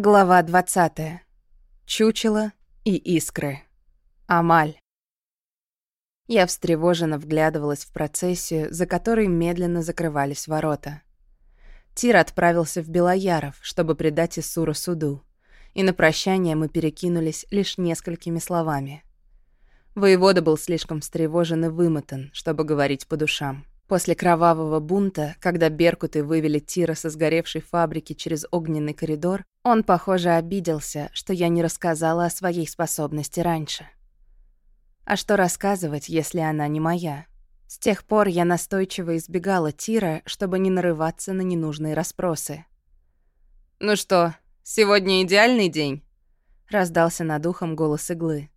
Глава 20. Чучело и искры. Амаль. Я встревоженно вглядывалась в процессию, за которой медленно закрывались ворота. Тир отправился в Белояров, чтобы предать Исуру суду, и на прощание мы перекинулись лишь несколькими словами. Воевода был слишком встревожен и вымотан, чтобы говорить по душам. После кровавого бунта, когда беркуты вывели Тира со сгоревшей фабрики через огненный коридор, он, похоже, обиделся, что я не рассказала о своей способности раньше. А что рассказывать, если она не моя? С тех пор я настойчиво избегала Тира, чтобы не нарываться на ненужные расспросы. «Ну что, сегодня идеальный день?» — раздался над ухом голос иглы.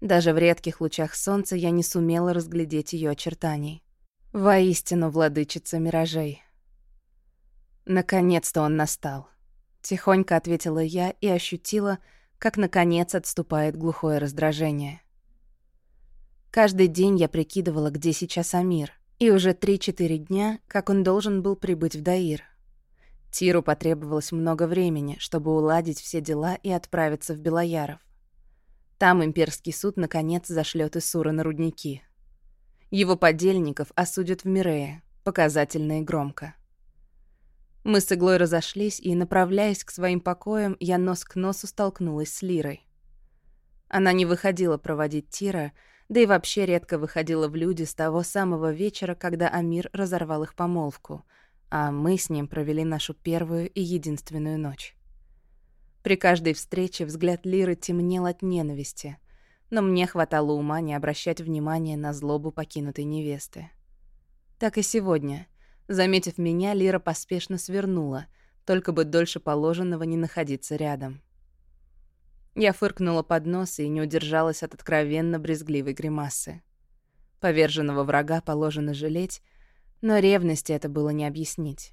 Даже в редких лучах солнца я не сумела разглядеть ее очертаний. Воистину владычица миражей. Наконец-то он настал. Тихонько ответила я и ощутила, как наконец отступает глухое раздражение. Каждый день я прикидывала, где сейчас Амир, и уже 3-4 дня, как он должен был прибыть в Даир. Тиру потребовалось много времени, чтобы уладить все дела и отправиться в Белояров. Там имперский суд наконец зашлет Исура на рудники — его подельников осудят в Мирее, показательно и громко. Мы с Иглой разошлись, и, направляясь к своим покоям, я нос к носу столкнулась с Лирой. Она не выходила проводить Тира, да и вообще редко выходила в люди с того самого вечера, когда Амир разорвал их помолвку, а мы с ним провели нашу первую и единственную ночь. При каждой встрече взгляд Лиры темнел от ненависти — но мне хватало ума не обращать внимания на злобу покинутой невесты. Так и сегодня. Заметив меня, Лира поспешно свернула, только бы дольше положенного не находиться рядом. Я фыркнула под нос и не удержалась от откровенно брезгливой гримасы. Поверженного врага положено жалеть, но ревности это было не объяснить.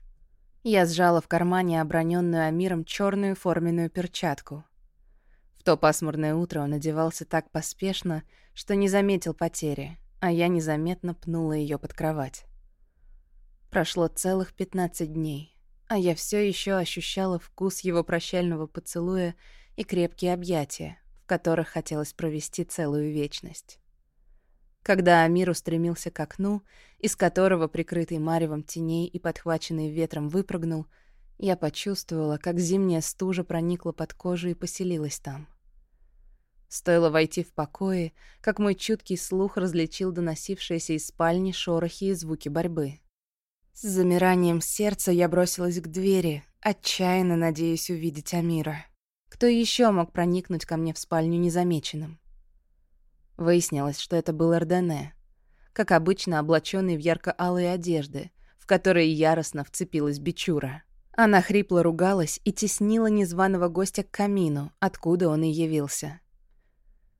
Я сжала в кармане оброненную Амиром черную форменную перчатку — то пасмурное утро он одевался так поспешно, что не заметил потери, а я незаметно пнула ее под кровать. Прошло целых 15 дней, а я все еще ощущала вкус его прощального поцелуя и крепкие объятия, в которых хотелось провести целую вечность. Когда Амир устремился к окну, из которого, прикрытый маревом теней и подхваченный ветром, выпрыгнул, я почувствовала, как зимняя стужа проникла под кожу и поселилась там. Стоило войти в покои, как мой чуткий слух различил доносившиеся из спальни шорохи и звуки борьбы. С замиранием сердца я бросилась к двери, отчаянно надеясь увидеть Амира. Кто еще мог проникнуть ко мне в спальню незамеченным? Выяснилось, что это был Эрдене, как обычно облаченный в ярко-алые одежды, в которые яростно вцепилась Бичура. Она хрипло ругалась и теснила незваного гостя к камину, откуда он и явился.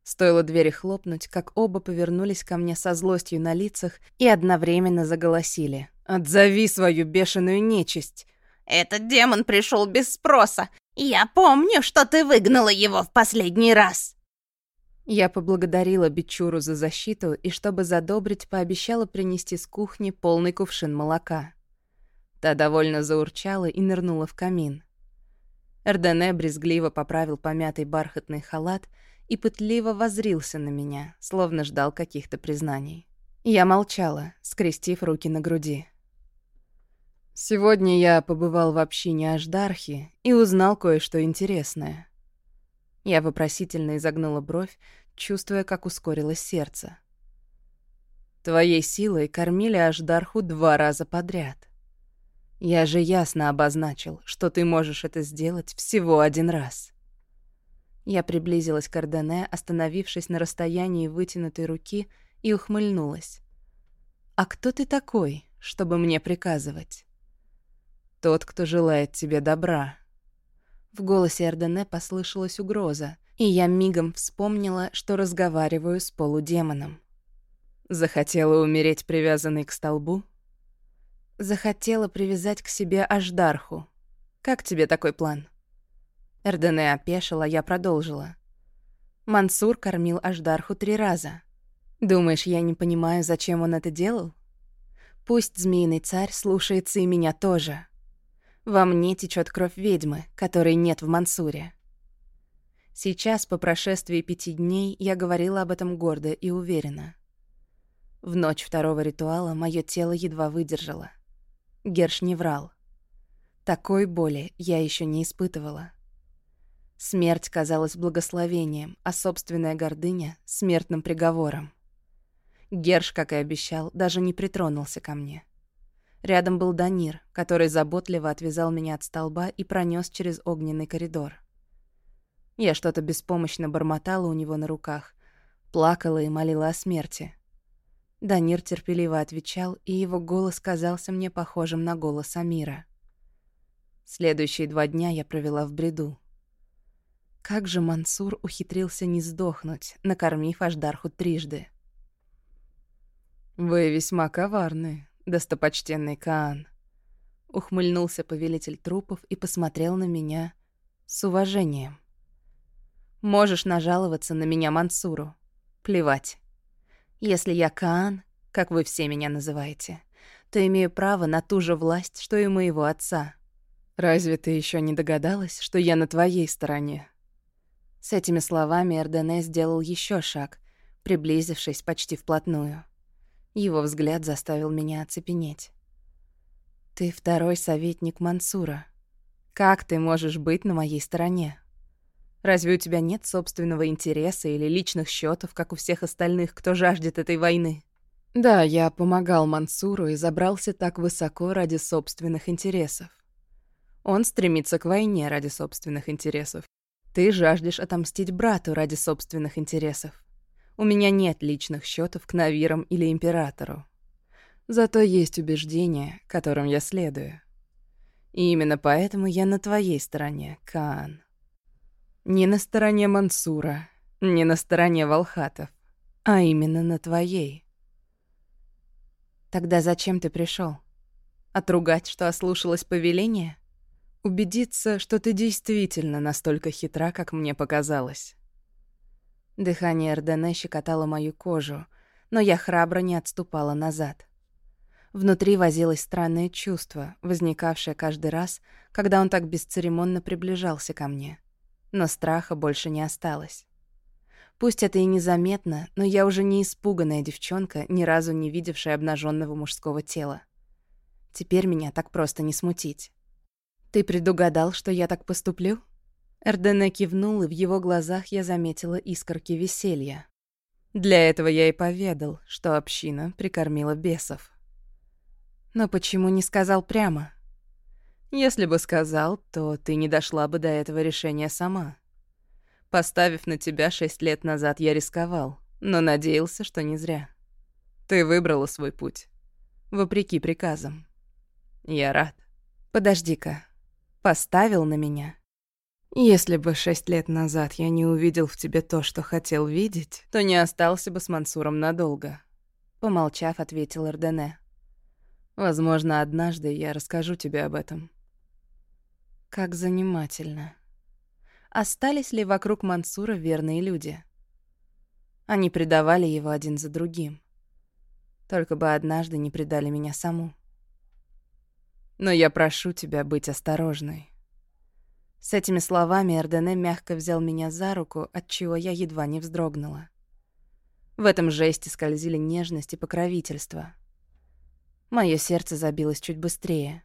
Стоило двери хлопнуть, как оба повернулись ко мне со злостью на лицах и одновременно заголосили. «Отзови свою бешеную нечисть!» «Этот демон пришел без спроса. Я помню, что ты выгнала его в последний раз!» Я поблагодарила Бичуру за защиту и, чтобы задобрить, пообещала принести с кухни полный кувшин молока. Та довольно заурчала и нырнула в камин. Эрдене брезгливо поправил помятый бархатный халат — и пытливо возрился на меня, словно ждал каких-то признаний. Я молчала, скрестив руки на груди. Сегодня я побывал в общине Аждархи и узнал кое-что интересное. Я вопросительно изогнула бровь, чувствуя, как ускорилось сердце. Твоей силой кормили Аждарху два раза подряд. Я же ясно обозначил, что ты можешь это сделать всего один раз. Я приблизилась к Ордене, остановившись на расстоянии вытянутой руки, и ухмыльнулась. «А кто ты такой, чтобы мне приказывать?» «Тот, кто желает тебе добра». В голосе Ордене послышалась угроза, и я мигом вспомнила, что разговариваю с полудемоном. Захотела умереть привязанной к столбу? Захотела привязать к себе Аждарху. Как тебе такой план?» Эрдене опешила, я продолжила. Мансур кормил Аждарху три раза. Думаешь, я не понимаю, зачем он это делал? Пусть змеиный царь слушается и меня тоже. Во мне течет кровь ведьмы, которой нет в Мансуре. Сейчас, по прошествии пяти дней, я говорила об этом гордо и уверенно. В ночь второго ритуала мое тело едва выдержало. Герш не врал. Такой боли я еще не испытывала. Смерть казалась благословением, а собственная гордыня — смертным приговором. Герш, как и обещал, даже не притронулся ко мне. Рядом был Данир, который заботливо отвязал меня от столба и пронес через огненный коридор. Я что-то беспомощно бормотала у него на руках, плакала и молила о смерти. Данир терпеливо отвечал, и его голос казался мне похожим на голос Амира. Следующие два дня я провела в бреду. Как же Мансур ухитрился не сдохнуть, накормив Аждарху трижды. «Вы весьма коварны, достопочтенный Каан», — ухмыльнулся повелитель трупов и посмотрел на меня с уважением. «Можешь нажаловаться на меня Мансуру. Плевать. Если я Каан, как вы все меня называете, то имею право на ту же власть, что и моего отца. Разве ты еще не догадалась, что я на твоей стороне?» С этими словами Эрдене сделал еще шаг, приблизившись почти вплотную. Его взгляд заставил меня оцепенеть. «Ты второй советник Мансура. Как ты можешь быть на моей стороне? Разве у тебя нет собственного интереса или личных счетов, как у всех остальных, кто жаждет этой войны?» «Да, я помогал Мансуру и забрался так высоко ради собственных интересов. Он стремится к войне ради собственных интересов. Ты жаждешь отомстить брату ради собственных интересов. У меня нет личных счетов к Навирам или Императору. Зато есть убеждения, которым я следую. И именно поэтому я на твоей стороне, Каан. Не на стороне Мансура, не на стороне Волхатов, а именно на твоей. Тогда зачем ты пришел? Отругать, что ослушалась повеления? Убедиться, что ты действительно настолько хитра, как мне показалось. Дыхание Эрдене щекотало мою кожу, но я храбро не отступала назад. Внутри возилось странное чувство, возникавшее каждый раз, когда он так бесцеремонно приближался ко мне. Но страха больше не осталось. Пусть это и незаметно, но я уже не испуганная девчонка, ни разу не видевшая обнаженного мужского тела. Теперь меня так просто не смутить. «Ты предугадал, что я так поступлю?» Эрдене кивнул, и в его глазах я заметила искорки веселья. Для этого я и поведал, что община прикормила бесов. Но почему не сказал прямо? Если бы сказал, то ты не дошла бы до этого решения сама. Поставив на тебя шесть лет назад, я рисковал, но надеялся, что не зря. Ты выбрала свой путь, вопреки приказам. Я рад. Подожди-ка. Поставил на меня если бы шесть лет назад я не увидел в тебе то, что хотел видеть, то не остался бы с Мансуром надолго. Помолчав, ответил Эрдене. Возможно, однажды я расскажу тебе об этом. Как занимательно. Остались ли вокруг Мансура верные люди? Они предавали его один за другим. Только бы однажды не предали меня саму. Но я прошу тебя быть осторожной. С этими словами Эрдене мягко взял меня за руку, от чего я едва не вздрогнула. В этом жесте скользили нежность и покровительство. Моё сердце забилось чуть быстрее.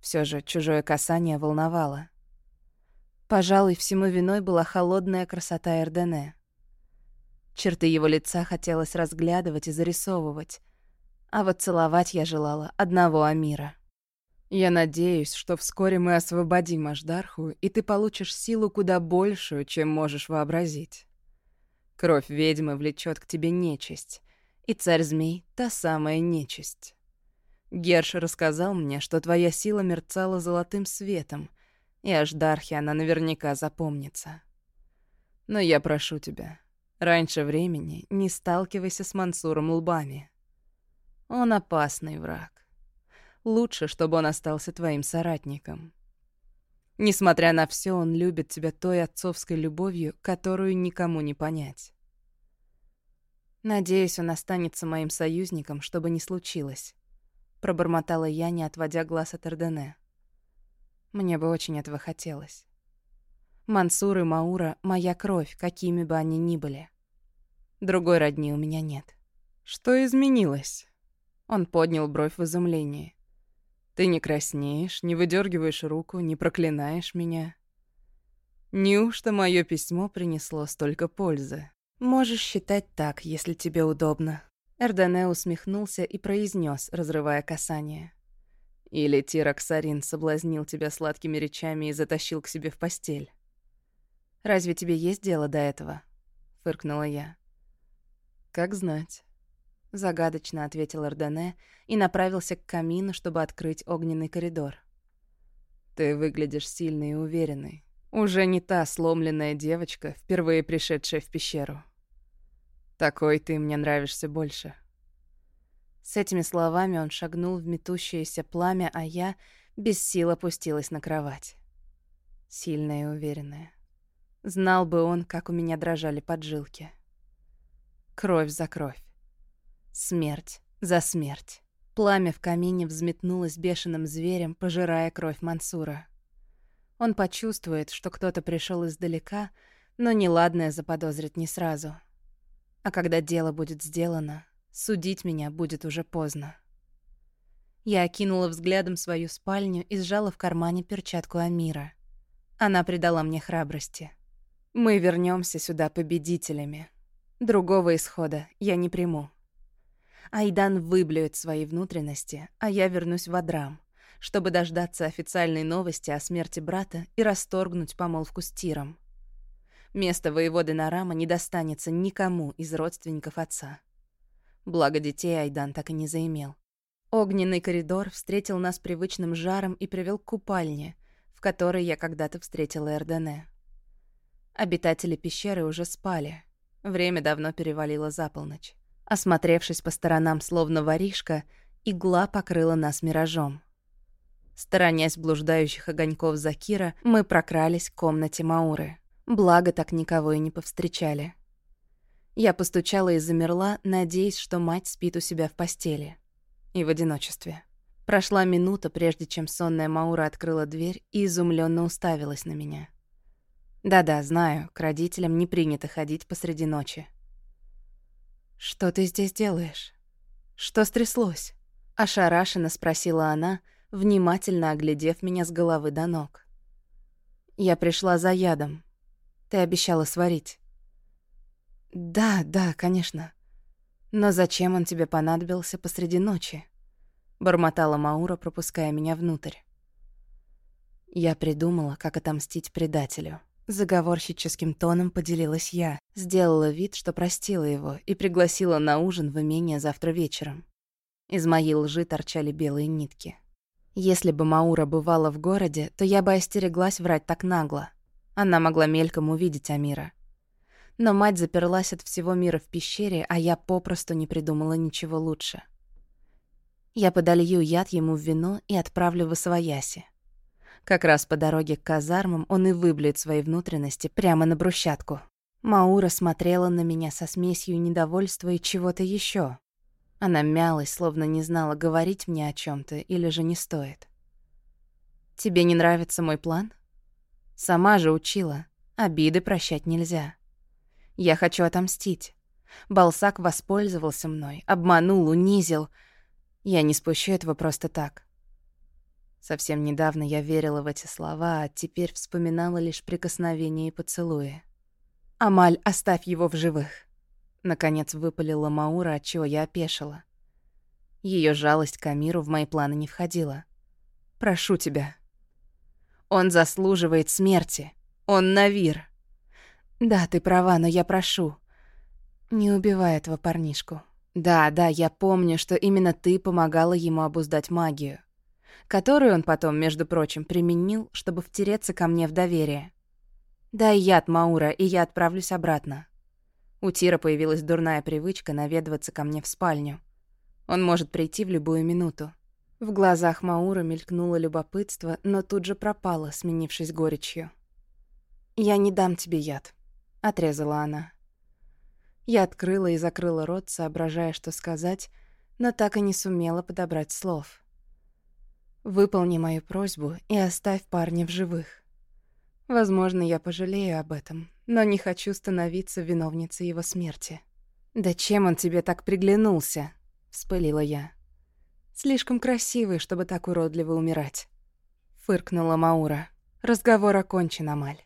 Все же чужое касание волновало. Пожалуй, всему виной была холодная красота Эрдене. Черты его лица хотелось разглядывать и зарисовывать, а вот целовать я желала одного Амира. Я надеюсь, что вскоре мы освободим Аждарху, и ты получишь силу куда большую, чем можешь вообразить. Кровь ведьмы влечет к тебе нечисть, и царь-змей — та самая нечисть. Герш рассказал мне, что твоя сила мерцала золотым светом, и Аждархе она наверняка запомнится. Но я прошу тебя, раньше времени не сталкивайся с Мансуром лбами. Он опасный враг. Лучше, чтобы он остался твоим соратником. Несмотря на все, он любит тебя той отцовской любовью, которую никому не понять. Надеюсь, он останется моим союзником, чтобы не случилось. Пробормотала я, не отводя глаз от Эрдене. Мне бы очень этого хотелось. Мансур и Маура — моя кровь, какими бы они ни были. Другой родни у меня нет. Что изменилось? Он поднял бровь в изумлении. Ты не краснеешь, не выдергиваешь руку, не проклинаешь меня. Неужто мое письмо принесло столько пользы? Можешь считать так, если тебе удобно. Эрдене усмехнулся и произнес, разрывая касание. Или Тираксарин соблазнил тебя сладкими речами и затащил к себе в постель. «Разве тебе есть дело до этого?» — фыркнула я. «Как знать». Загадочно ответил Эрдене и направился к камину, чтобы открыть огненный коридор. «Ты выглядишь сильной и уверенной. Уже не та сломленная девочка, впервые пришедшая в пещеру. Такой ты мне нравишься больше». С этими словами он шагнул в метущееся пламя, а я без сил опустилась на кровать. Сильная и уверенная. Знал бы он, как у меня дрожали поджилки. Кровь за кровь. Смерть за смерть. Пламя в камине взметнулось бешеным зверем, пожирая кровь Мансура. Он почувствует, что кто-то пришел издалека, но неладное заподозрит не сразу. А когда дело будет сделано, судить меня будет уже поздно. Я окинула взглядом свою спальню и сжала в кармане перчатку Амира. Она придала мне храбрости. Мы вернемся сюда победителями. Другого исхода я не приму. Айдан выблюет свои внутренности, а я вернусь в Адрам, чтобы дождаться официальной новости о смерти брата и расторгнуть помолвку с Тиром. Место воеводы Нарама не достанется никому из родственников отца. Благо детей Айдан так и не заимел. Огненный коридор встретил нас привычным жаром и привел к купальне, в которой я когда-то встретила Эрдене. Обитатели пещеры уже спали. Время давно перевалило за полночь. Осмотревшись по сторонам, словно воришка, игла покрыла нас миражом. Сторонясь блуждающих огоньков Закира, мы прокрались к комнате Мауры. Благо, так никого и не повстречали. Я постучала и замерла, надеясь, что мать спит у себя в постели. И в одиночестве. Прошла минута, прежде чем сонная Маура открыла дверь и изумленно уставилась на меня. Да-да, знаю, к родителям не принято ходить посреди ночи. «Что ты здесь делаешь? Что стряслось?» Ошарашенно спросила она, внимательно оглядев меня с головы до ног. «Я пришла за ядом. Ты обещала сварить». «Да, да, конечно. Но зачем он тебе понадобился посреди ночи?» Бормотала Маура, пропуская меня внутрь. Я придумала, как отомстить предателю. Заговорщическим тоном поделилась я, сделала вид, что простила его и пригласила на ужин в имение завтра вечером. Из моей лжи торчали белые нитки. Если бы Маура бывала в городе, то я бы остереглась врать так нагло. Она могла мельком увидеть Амира. Но мать заперлась от всего мира в пещере, а я попросту не придумала ничего лучше. Я подолью яд ему в вино и отправлю в Освояси. Как раз по дороге к казармам он и выблюет свои внутренности прямо на брусчатку. Маура смотрела на меня со смесью недовольства и чего-то еще. Она мялась, словно не знала, говорить мне о чем то или же не стоит. «Тебе не нравится мой план?» «Сама же учила. Обиды прощать нельзя. Я хочу отомстить. Балсак воспользовался мной, обманул, унизил. Я не спущу этого просто так. Совсем недавно я верила в эти слова, а теперь вспоминала лишь прикосновения и поцелуи. «Амаль, оставь его в живых!» Наконец выпалила Маура, от чего я опешила. Ее жалость к Амиру в мои планы не входила. «Прошу тебя». «Он заслуживает смерти. Он Навир». «Да, ты права, но я прошу. Не убивай этого парнишку. Да, да, я помню, что именно ты помогала ему обуздать магию которую он потом, между прочим, применил, чтобы втереться ко мне в доверие. «Дай яд, Маура, и я отправлюсь обратно». У Тира появилась дурная привычка наведываться ко мне в спальню. Он может прийти в любую минуту. В глазах Маура мелькнуло любопытство, но тут же пропало, сменившись горечью. «Я не дам тебе яд», — отрезала она. Я открыла и закрыла рот, соображая, что сказать, но так и не сумела подобрать слов. Выполни мою просьбу и оставь парня в живых. Возможно, я пожалею об этом, но не хочу становиться виновницей его смерти. «Да чем он тебе так приглянулся?» — вспылила я. «Слишком красивый, чтобы так уродливо умирать». Фыркнула Маура. «Разговор окончен, Амаль.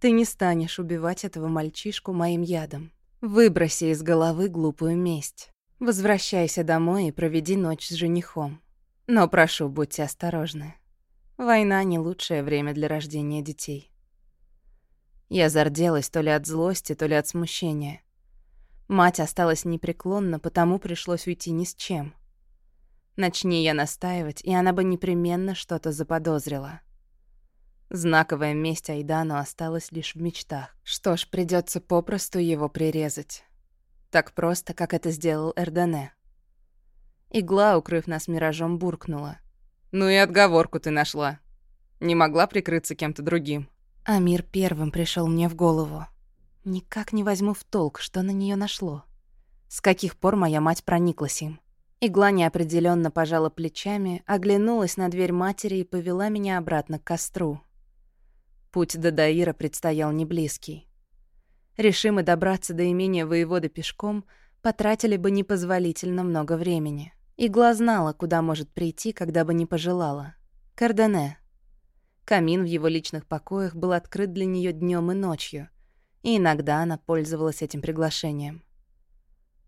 Ты не станешь убивать этого мальчишку моим ядом. Выброси из головы глупую месть. Возвращайся домой и проведи ночь с женихом. Но прошу, будьте осторожны. Война — не лучшее время для рождения детей». Я зарделась то ли от злости, то ли от смущения. Мать осталась непреклонна, потому пришлось уйти ни с чем. Начни я настаивать, и она бы непременно что-то заподозрила. Знаковая месть Айдану осталась лишь в мечтах. Что ж, придется попросту его прирезать. Так просто, как это сделал Эрдене. Игла, укрыв нас миражом, буркнула. «Ну и отговорку ты нашла. Не могла прикрыться кем-то другим». Амир первым пришел мне в голову. Никак не возьму в толк, что на нее нашло. С каких пор моя мать прониклась им? Игла неопределенно пожала плечами, оглянулась на дверь матери и повела меня обратно к костру. Путь до Даира предстоял неблизкий. Решим и добраться до имения воевода пешком, потратили бы непозволительно много времени. Игла знала, куда может прийти, когда бы не пожелала. Кардене. Камин в его личных покоях был открыт для нее днем и ночью, и иногда она пользовалась этим приглашением.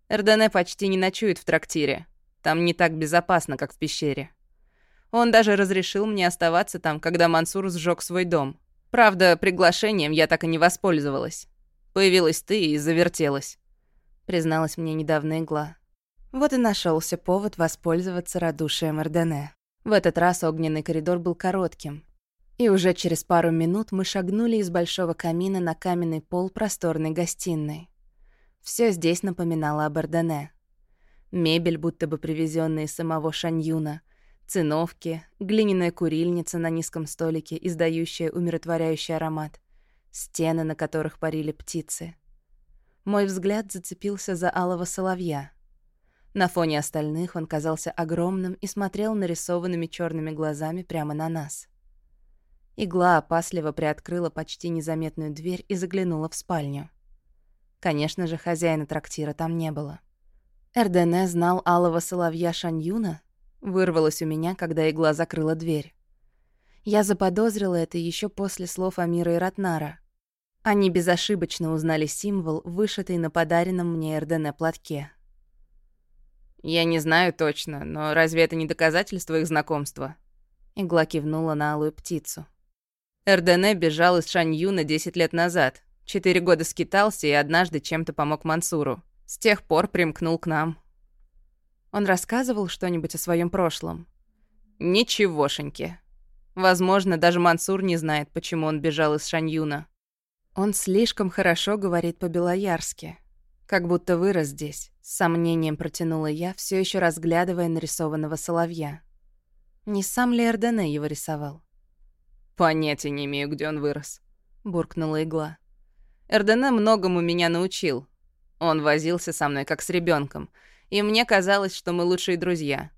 Эрдене почти не ночует в трактире. Там не так безопасно, как в пещере. Он даже разрешил мне оставаться там, когда Мансур сжег свой дом. Правда, приглашением я так и не воспользовалась. Появилась ты и завертелась. Призналась мне недавно игла. Вот и нашелся повод воспользоваться радушием Эрдене. В этот раз огненный коридор был коротким, и уже через пару минут мы шагнули из большого камина на каменный пол просторной гостиной. Все здесь напоминало об Ордене. Мебель, будто бы привезенная из самого Шаньюна, циновки, глиняная курильница на низком столике, издающая умиротворяющий аромат, стены, на которых парили птицы. Мой взгляд зацепился за алого соловья. На фоне остальных он казался огромным и смотрел нарисованными черными глазами прямо на нас. Игла опасливо приоткрыла почти незаметную дверь и заглянула в спальню. Конечно же, хозяина трактира там не было. Эрдене знал алого соловья Шаньюна? Вырвалось у меня, когда игла закрыла дверь. Я заподозрила это еще после слов Амира и Ратнара. Они безошибочно узнали символ, вышитый на подаренном мне Эрдене платке. «Я не знаю точно, но разве это не доказательство их знакомства?» Игла кивнула на алую птицу. Эрдене бежал из Шаньюна 10 лет назад. Четыре года скитался и однажды чем-то помог Мансуру. С тех пор примкнул к нам. Он рассказывал что-нибудь о своем прошлом? Ничегошеньки. Возможно, даже Мансур не знает, почему он бежал из Шаньюна. Он слишком хорошо говорит по-белоярски. Как будто вырос здесь. С сомнением протянула я, все еще разглядывая нарисованного соловья. Не сам ли Эрдене его рисовал? «Понятия не имею, где он вырос», — буркнула игла. «Эрдене многому меня научил. Он возился со мной как с ребенком, и мне казалось, что мы лучшие друзья.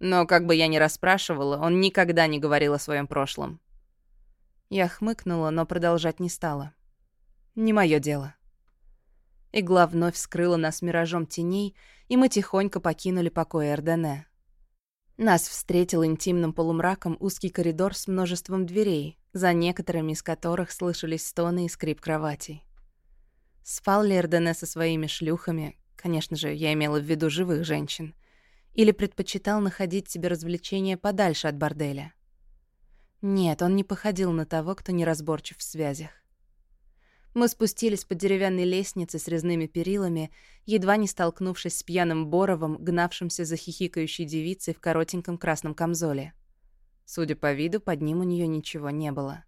Но как бы я ни расспрашивала, он никогда не говорил о своем прошлом». Я хмыкнула, но продолжать не стала. Не мое дело. Игла вновь скрыла нас миражом теней, и мы тихонько покинули покой Эрдене. Нас встретил интимным полумраком узкий коридор с множеством дверей, за некоторыми из которых слышались стоны и скрип кроватей. Спал ли Эрдене со своими шлюхами, конечно же, я имела в виду живых женщин, или предпочитал находить себе развлечения подальше от борделя? Нет, он не походил на того, кто неразборчив в связях. Мы спустились по деревянной лестнице с резными перилами, едва не столкнувшись с пьяным Боровым, гнавшимся за хихикающей девицей в коротеньком красном камзоле. Судя по виду, под ним у нее ничего не было.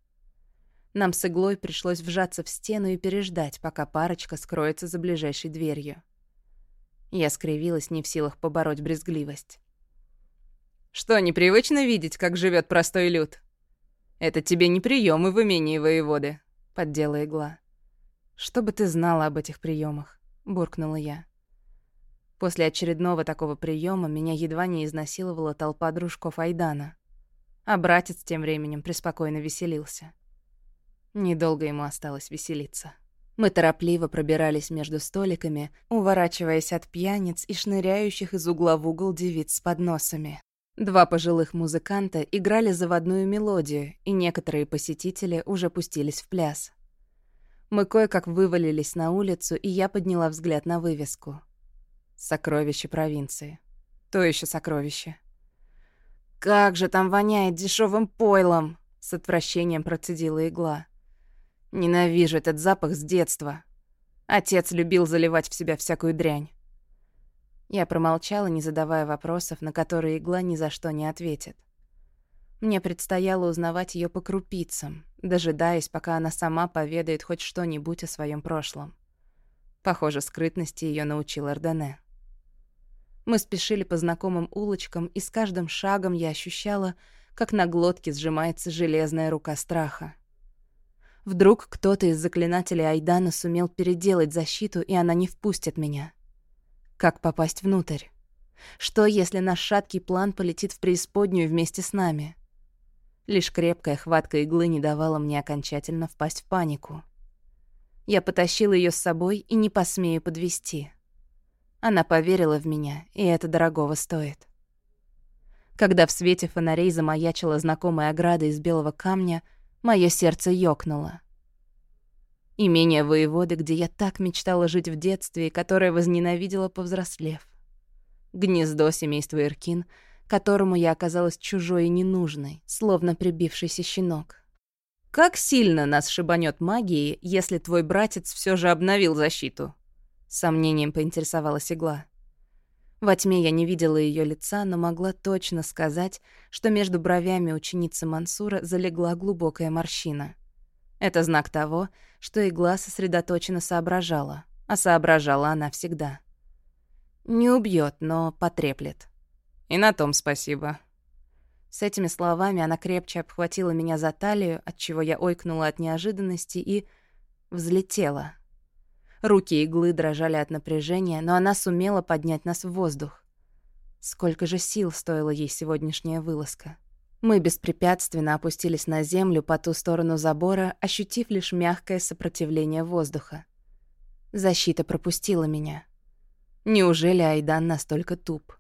Нам с иглой пришлось вжаться в стену и переждать, пока парочка скроется за ближайшей дверью. Я скривилась, не в силах побороть брезгливость. «Что, непривычно видеть, как живет простой люд? Это тебе не приемы в имении воеводы», — поддела игла. «Чтобы ты знала об этих приемах, буркнула я. После очередного такого приема меня едва не изнасиловала толпа дружков Айдана. А братец тем временем преспокойно веселился. Недолго ему осталось веселиться. Мы торопливо пробирались между столиками, уворачиваясь от пьяниц и шныряющих из угла в угол девиц с подносами. Два пожилых музыканта играли заводную мелодию, и некоторые посетители уже пустились в пляс. Мы кое-как вывалились на улицу, и я подняла взгляд на вывеску. Сокровище провинции. То еще сокровище. «Как же там воняет дешевым пойлом!» — с отвращением процедила игла. «Ненавижу этот запах с детства. Отец любил заливать в себя всякую дрянь». Я промолчала, не задавая вопросов, на которые игла ни за что не ответит. Мне предстояло узнавать ее по крупицам, дожидаясь, пока она сама поведает хоть что-нибудь о своем прошлом. Похоже, скрытности ее научил Эрдене. Мы спешили по знакомым улочкам, и с каждым шагом я ощущала, как на глотке сжимается железная рука страха. Вдруг кто-то из заклинателей Айдана сумел переделать защиту, и она не впустит меня. Как попасть внутрь? Что, если наш шаткий план полетит в преисподнюю вместе с нами? Лишь крепкая хватка иглы не давала мне окончательно впасть в панику. Я потащила ее с собой и не посмею подвести. Она поверила в меня, и это дорогого стоит. Когда в свете фонарей замаячила знакомая ограда из белого камня, мое сердце ёкнуло. Имение воеводы, где я так мечтала жить в детстве и которое возненавидела, повзрослев. Гнездо семейства Иркин, которому я оказалась чужой и ненужной, словно прибившийся щенок. Как сильно нас шибанет магией, если твой братец все же обновил защиту? Сомнением поинтересовалась игла. Во тьме я не видела ее лица, но могла точно сказать, что между бровями ученицы Мансура залегла глубокая морщина. Это знак того, что игла сосредоточенно соображала, а соображала она всегда. Не убьет, но потреплет. И на том спасибо. С этими словами она крепче обхватила меня за талию, от чего я ойкнула от неожиданности и взлетела. Руки иглы дрожали от напряжения, но она сумела поднять нас в воздух. Сколько же сил стоила ей сегодняшняя вылазка. Мы беспрепятственно опустились на землю по ту сторону забора, ощутив лишь мягкое сопротивление воздуха. Защита пропустила меня. Неужели Айдан настолько туп?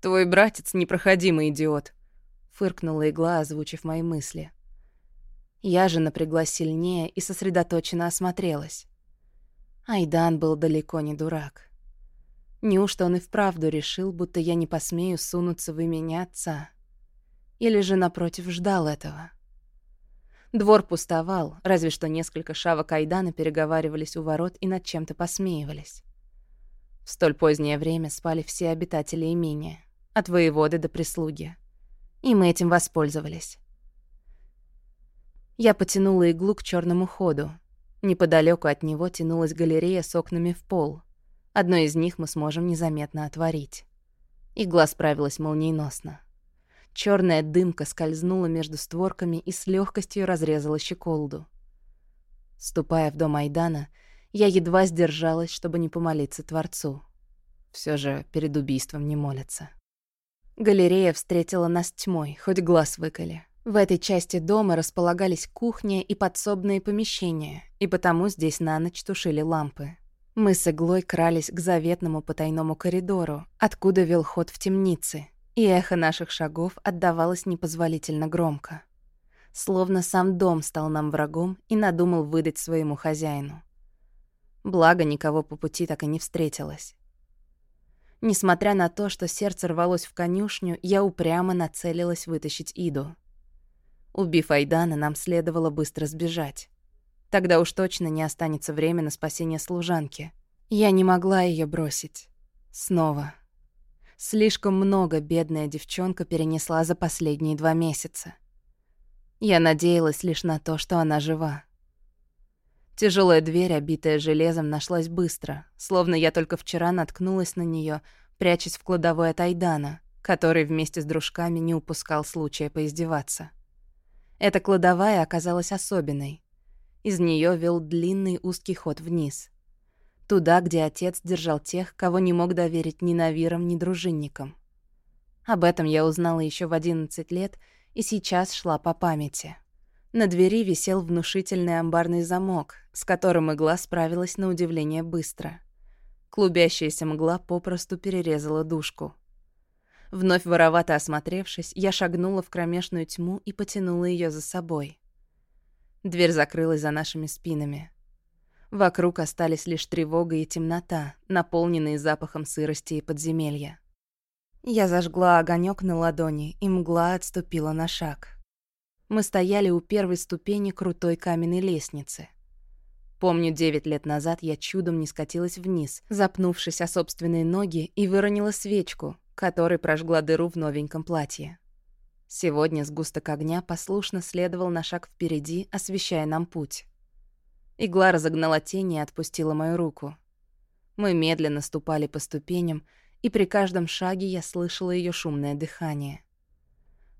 «Твой братец — непроходимый идиот», — фыркнула игла, озвучив мои мысли. Я же напряглась сильнее и сосредоточенно осмотрелась. Айдан был далеко не дурак. Неужто он и вправду решил, будто я не посмею сунуться в имени отца? Или же, напротив, ждал этого? Двор пустовал, разве что несколько шавок Айдана переговаривались у ворот и над чем-то посмеивались. В столь позднее время спали все обитатели имения, от воеводы до прислуги. И мы этим воспользовались. Я потянула иглу к черному ходу, Неподалеку от него тянулась галерея с окнами в пол. Одно из них мы сможем незаметно отворить. Игла справилась молниеносно. Черная дымка скользнула между створками и с легкостью разрезала щеколду. Ступая в дом Айдана, я едва сдержалась, чтобы не помолиться Творцу. Все же перед убийством не молятся. Галерея встретила нас тьмой, хоть глаз выколи. В этой части дома располагались кухня и подсобные помещения, и потому здесь на ночь тушили лампы. Мы с иглой крались к заветному потайному коридору, откуда вел ход в темницы, и эхо наших шагов отдавалось непозволительно громко. Словно сам дом стал нам врагом и надумал выдать своему хозяину. Благо, никого по пути так и не встретилось. Несмотря на то, что сердце рвалось в конюшню, я упрямо нацелилась вытащить Иду. Убив Айдана, нам следовало быстро сбежать. Тогда уж точно не останется время на спасение служанки. Я не могла ее бросить. Снова. Слишком много бедная девчонка перенесла за последние два месяца. Я надеялась лишь на то, что она жива. Тяжелая дверь, обитая железом, нашлась быстро, словно я только вчера наткнулась на нее, прячась в кладовой от Айдана, который вместе с дружками не упускал случая поиздеваться. Эта кладовая оказалась особенной. Из нее вел длинный узкий ход вниз. Туда, где отец держал тех, кого не мог доверить ни навирам, ни дружинникам. Об этом я узнала еще в 11 лет и сейчас шла по памяти. На двери висел внушительный амбарный замок, с которым игла справилась на удивление быстро. Клубящаяся мгла попросту перерезала душку. Вновь воровато осмотревшись, я шагнула в кромешную тьму и потянула ее за собой. Дверь закрылась за нашими спинами. Вокруг остались лишь тревога и темнота, наполненные запахом сырости и подземелья. Я зажгла огонек на ладони, и мгла отступила на шаг. Мы стояли у первой ступени крутой каменной лестницы. Помню, девять лет назад я чудом не скатилась вниз, запнувшись о собственные ноги и выронила свечку, которой прожгла дыру в новеньком платье. Сегодня сгусток огня послушно следовал на шаг впереди, освещая нам путь. Игла разогнала тени и отпустила мою руку. Мы медленно ступали по ступеням, и при каждом шаге я слышала ее шумное дыхание.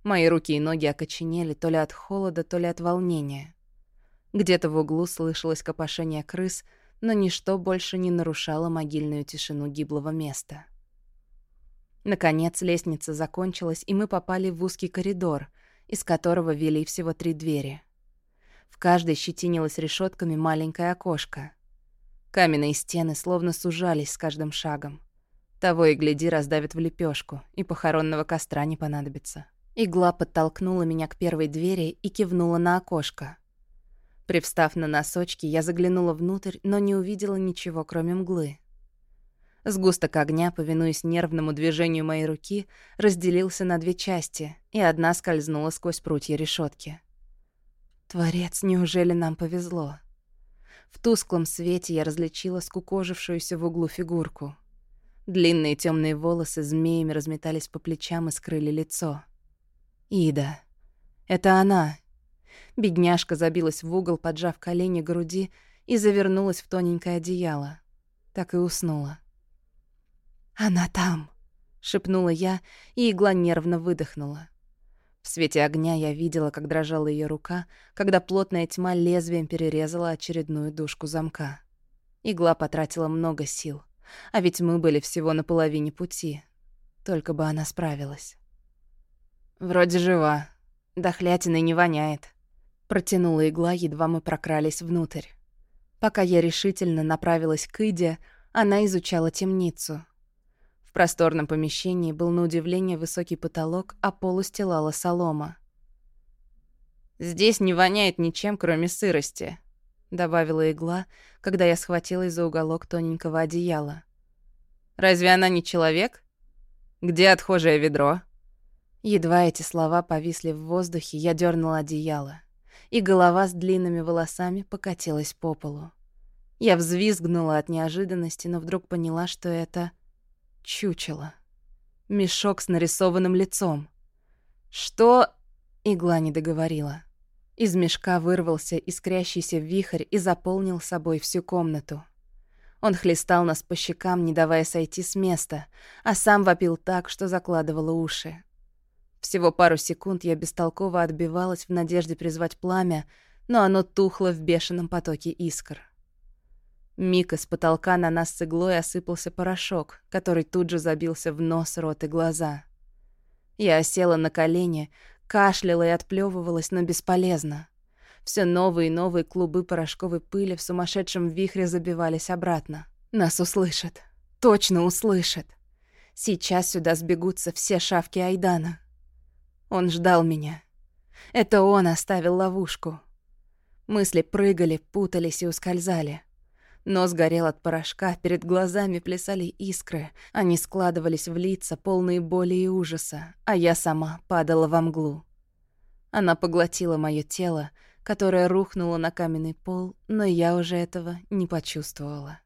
Мои руки и ноги окоченели то ли от холода, то ли от волнения. Где-то в углу слышалось копошение крыс, но ничто больше не нарушало могильную тишину гиблого места. Наконец лестница закончилась, и мы попали в узкий коридор, из которого вели всего три двери. В каждой щетинилось решетками маленькое окошко. Каменные стены словно сужались с каждым шагом. Того и гляди раздавит в лепешку, и похоронного костра не понадобится. Игла подтолкнула меня к первой двери и кивнула на окошко. Привстав на носочки, я заглянула внутрь, но не увидела ничего, кроме мглы. Сгусток огня, повинуясь нервному движению моей руки, разделился на две части, и одна скользнула сквозь прутья решетки. Творец, неужели нам повезло? В тусклом свете я различила скукожившуюся в углу фигурку. Длинные темные волосы змеями разметались по плечам и скрыли лицо. Ида. Это она. Бедняжка забилась в угол, поджав колени к груди, и завернулась в тоненькое одеяло. Так и уснула. «Она там!» — шепнула я, и игла нервно выдохнула. В свете огня я видела, как дрожала ее рука, когда плотная тьма лезвием перерезала очередную дужку замка. Игла потратила много сил, а ведь мы были всего на половине пути. Только бы она справилась. «Вроде жива. Дохлятиной не воняет», — протянула игла, едва мы прокрались внутрь. Пока я решительно направилась к Иде, она изучала темницу. В просторном помещении был на удивление высокий потолок, а пол устилала солома. «Здесь не воняет ничем, кроме сырости», — добавила игла, когда я схватилась за уголок тоненького одеяла. «Разве она не человек? Где отхожее ведро?» Едва эти слова повисли в воздухе, я дернула одеяло, и голова с длинными волосами покатилась по полу. Я взвизгнула от неожиданности, но вдруг поняла, что это чучело. Мешок с нарисованным лицом. «Что?» — игла не договорила. Из мешка вырвался искрящийся вихрь и заполнил собой всю комнату. Он хлестал нас по щекам, не давая сойти с места, а сам вопил так, что закладывало уши. Всего пару секунд я бестолково отбивалась в надежде призвать пламя, но оно тухло в бешеном потоке искр. Миг из потолка на нас с иглой осыпался порошок, который тут же забился в нос, рот и глаза. Я осела на колени, кашляла и отплевывалась, но бесполезно. Все новые и новые клубы порошковой пыли в сумасшедшем вихре забивались обратно. Нас услышат. Точно услышат. Сейчас сюда сбегутся все шавки Айдана. Он ждал меня. Это он оставил ловушку. Мысли прыгали, путались и ускользали. Нос горел от порошка, перед глазами плясали искры. Они складывались в лица, полные боли и ужаса, а я сама падала во мглу. Она поглотила мое тело, которое рухнуло на каменный пол, но я уже этого не почувствовала.